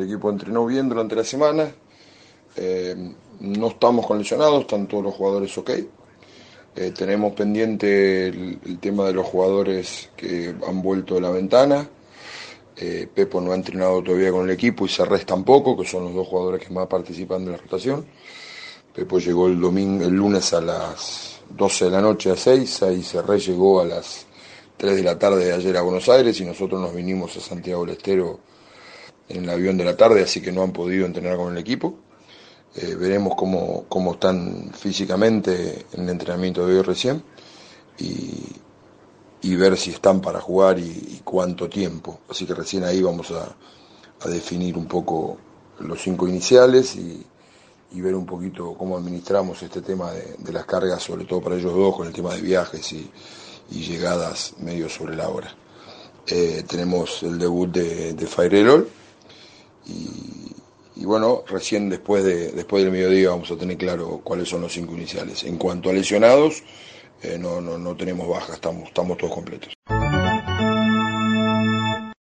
el equipo entrenó bien durante la semana. Eh, no estamos con lesionados, están todos los jugadores ok. Eh, tenemos pendiente el, tema de los jugadores que han vuelto de la ventana. Eh, Pepo no ha entrenado todavía con el equipo y Serrés tampoco, que son los dos jugadores que más participan de la rotación. Pepo llegó el domingo, el lunes a las 12 de la noche a 6, ahí Serrés llegó a las 3 de la tarde de ayer a Buenos Aires y nosotros nos vinimos a Santiago del Estero en el avión de la tarde, así que no han podido entrenar con el equipo. Eh, veremos cómo, cómo, están físicamente en el entrenamiento de hoy recién y, ver si están para jugar y, cuánto tiempo. Así que recién ahí vamos a, definir un poco los cinco iniciales y, ver un poquito cómo administramos este tema de, las cargas, sobre todo para ellos dos, con el tema de viajes y, llegadas medio sobre la hora. Eh, tenemos el debut de, de Fairerol y, bueno, recién después, de, después del mediodía vamos a tener claro cuáles son los cinco iniciales. En cuanto a lesionados, eh, no, no, no tenemos bajas, estamos, estamos todos completos.